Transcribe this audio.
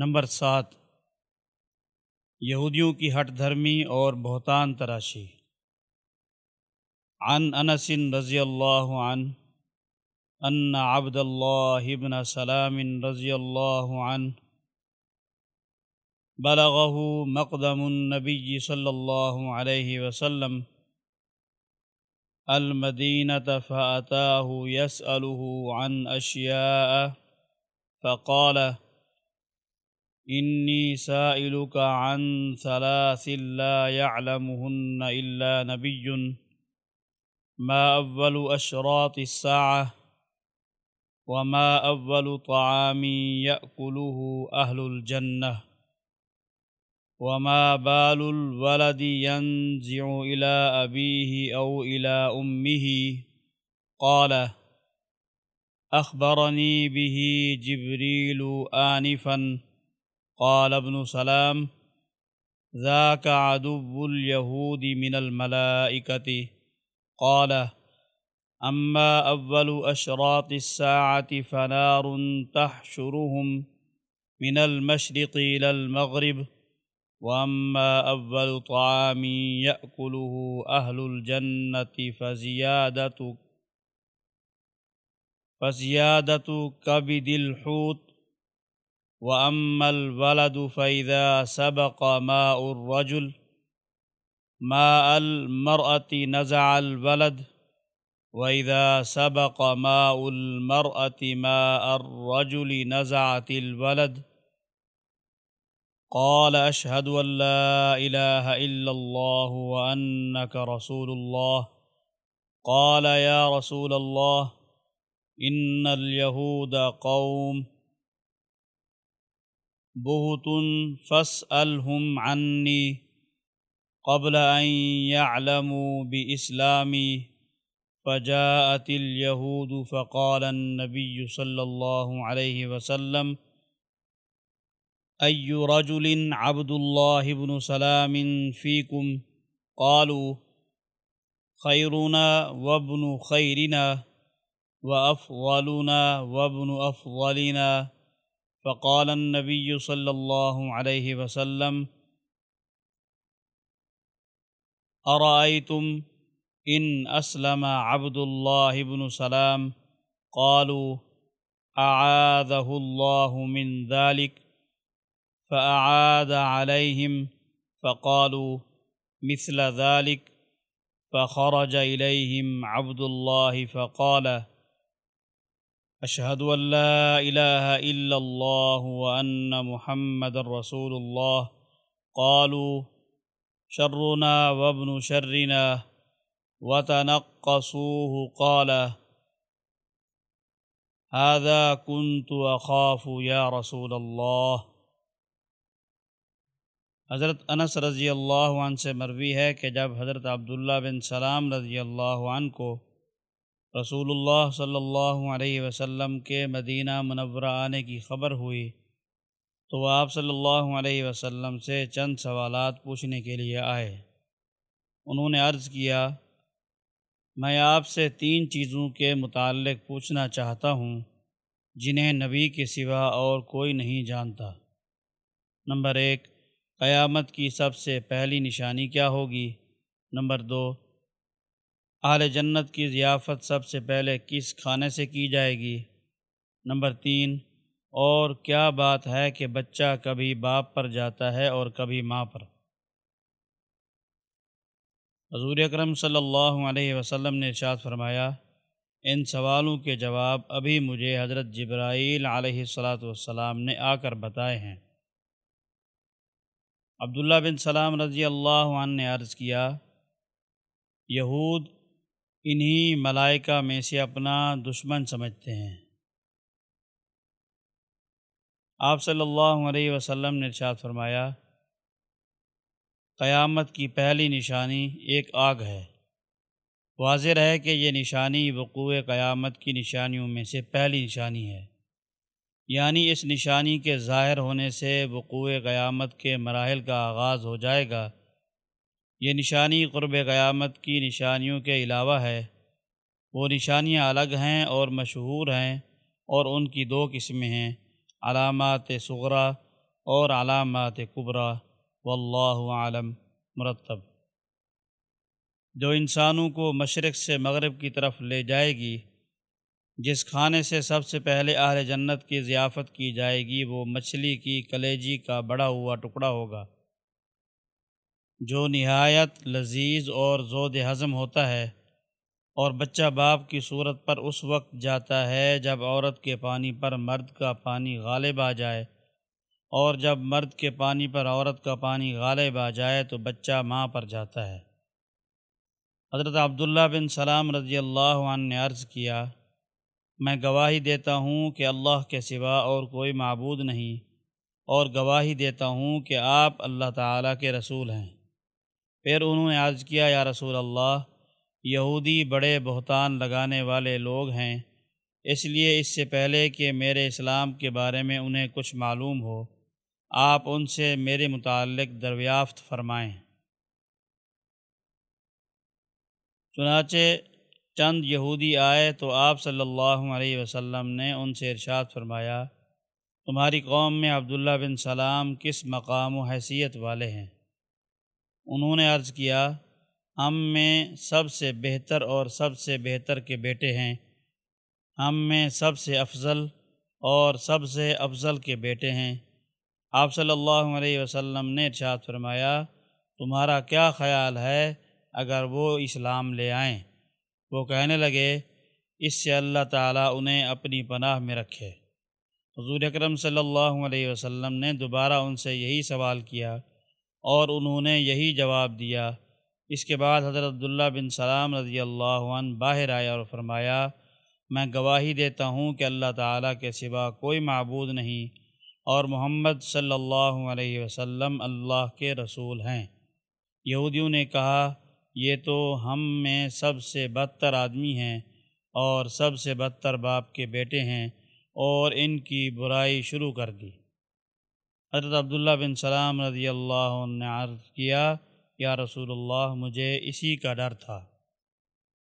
Number سات، یہودیوں کی ہٹ دھرمی اور بہتان تراشی۔ عن انس رضی اللہ عنہ، ان عبد اللہ ابن سلام رضی اللہ عنہ بلغه مقدم النبی صلی اللہ علیہ وسلم المدینة فأتاه يسأله عن أشياء فقال إني سائلك عن ثلاث لا يعلمهن إلا نبي. ما أول أشراط الساعة وما أول طعام يأكله أهل الجنة وما بال الولد ينزع إلى أبيه أو إلى أمه. قال، أخبرني به جبريل آنفاً. قال ابن سلام ذاك عدو اليهود من الملائكة قال أما أول أشراط الساعة فنار تحشرهم من المشرق إلى المغرب وأما أول طعام يأكله أهل الجنة فزيادة فزيادة كبد الحوت وأما الولد فإذا سبق ماء الرجل ماء المرأة نزع الولد وإذا سبق ماء المرأة ماء الرجل نزعت الولد قال أشهد أن لا إله إلا الله وأنك رسول الله قال يا رسول الله إن اليهود قوم بہت فاسألهم عني قبل أن يعلموا بإسلامي فجاءت اليهود فقال النبي صلى الله عليه وسلم، أي رجل عبد الله بن سلام فيكم؟ قالوا، خيرنا وابن خيرنا وأفضلنا وابن أفضلنا فقال النبي صلى الله عليه وسلم، أرأيتم إن أسلم عبد الله بن سلام؟ قالوا، أعاذه الله من ذلك، فأعاد عليهم، فقالوا، مثل ذلك، فخرج إليهم عبد الله فقال اشہد اللہ الہ الا اللہ وان محمد الرسول اللہ قالوا شرنا وابن شرنا وتنقصوه. قال هذا كنت اخاف يا رسول اللہ حضرت انس رضی اللہ عنہ سے مروی ہے کہ جب حضرت عبداللہ بن سلام رضی اللہ عنہ کو رسول اللہ صلی اللہ علیہ وسلم کے مدینہ منورہ آنے کی خبر ہوئی تو آپ صلی اللہ علیہ وسلم سے چند سوالات پوچھنے کے لیے آئے۔ انہوں نے عرض کیا، میں آپ سے تین چیزوں کے متعلق پوچھنا چاہتا ہوں، جنہیں نبی کے سوا اور کوئی نہیں جانتا۔ نمبر ایک، قیامت کی سب سے پہلی نشانی کیا ہوگی؟ نمبر دو اہل جنت کی ضیافت سب سے پہلے کس کھانے سے کی جائے گی؟ نمبر تین، اور کیا بات ہے کہ بچہ کبھی باپ پر جاتا ہے اور کبھی ماں پر؟ حضور اکرم صلی اللہ علیہ وسلم نے ارشاد فرمایا، ان سوالوں کے جواب ابھی مجھے حضرت جبرائیل علیہ الصلاۃ والسلام نے آ کر بتائے ہیں۔ عبداللہ بن سلام رضی اللہ عنہ نے عرض کیا، یہود انہی ملائکہ میں سے اپنا دشمن سمجھتے ہیں۔ آپ صلی اللہ علیہ وسلم نے ارشاد فرمایا، قیامت کی پہلی نشانی ایک آگ ہے۔ واضح رہے کہ یہ نشانی وقوع قیامت کی نشانیوں میں سے پہلی نشانی ہے۔ یعنی اس نشانی کے ظاہر ہونے سے وقوع قیامت کے مراحل کا آغاز ہو جائے گا۔ یہ نشانی قرب قیامت کی نشانیوں کے علاوہ ہے۔ وہ نشانیاں الگ ہیں اور مشہور ہیں اور ان کی دو قسمیں ہیں، علامات صغرا اور علامات قبرا واللہ عالم مرتب۔ جو انسانوں کو مشرق سے مغرب کی طرف لے جائے گی، جس کھانے سے سب سے پہلے اہل جنت کی ضیافت کی جائے گی، وہ مچھلی کی کلیجی کا بڑا ہوا ٹکڑا ہوگا۔ جو نہایت لذیذ اور زود ہضم ہوتا ہے اور بچہ باپ کی صورت پر اس وقت جاتا ہے جب عورت کے پانی پر مرد کا پانی غالب آ جائے اور جب مرد کے پانی پر عورت کا پانی غالب آ جائے تو بچہ ماں پر جاتا ہے۔ حضرت عبداللہ بن سلام رضی اللہ عنہ نے عرض کیا، میں گواہی دیتا ہوں کہ اللہ کے سوا اور کوئی معبود نہیں اور گواہی دیتا ہوں کہ آپ اللہ تعالیٰ کے رسول ہیں۔ پھر انہوں نے عرض کیا، یا رسول اللہ، یہودی بڑے بہتان لگانے والے لوگ ہیں، اس لیے اس سے پہلے کہ میرے اسلام کے بارے میں انہیں کچھ معلوم ہو، آپ ان سے میرے متعلق دریافت فرمائیں۔ چنانچہ چند یہودی آئے تو آپ صلی اللہ علیہ وسلم نے ان سے ارشاد فرمایا، تمہاری قوم میں عبداللہ بن سلام کس مقام و حیثیت والے ہیں؟ انہوں نے عرض کیا، ہم میں سب سے بہتر اور سب سے بہتر کے بیٹے ہیں۔ ہم میں سب سے افضل اور سب سے افضل کے بیٹے ہیں۔ آپ صلی اللہ علیہ وسلم نے ارشاد فرمایا، تمہارا کیا خیال ہے اگر وہ اسلام لے آئیں؟ وہ کہنے لگے، اس سے اللہ تعالیٰ انہیں اپنی پناہ میں رکھے۔ حضور اکرم صلی اللہ علیہ وسلم نے دوبارہ ان سے یہی سوال کیا اور انہوں نے یہی جواب دیا۔ اس کے بعد حضرت عبداللہ بن سلام رضی اللہ عنہ باہر آیا اور فرمایا، میں گواہی دیتا ہوں کہ اللہ تعالیٰ کے سوا کوئی معبود نہیں اور محمد صلی اللہ علیہ وسلم اللہ کے رسول ہیں۔ یہودیوں نے کہا، یہ تو ہم میں سب سے بدتر آدمی ہیں اور سب سے بدتر باپ کے بیٹے ہیں اور ان کی برائی شروع کر دی۔ حضرت عبداللہ بن سلام رضی اللہ عنہ نے عرض کیا، یا رسول اللہ، مجھے اسی کا ڈر تھا۔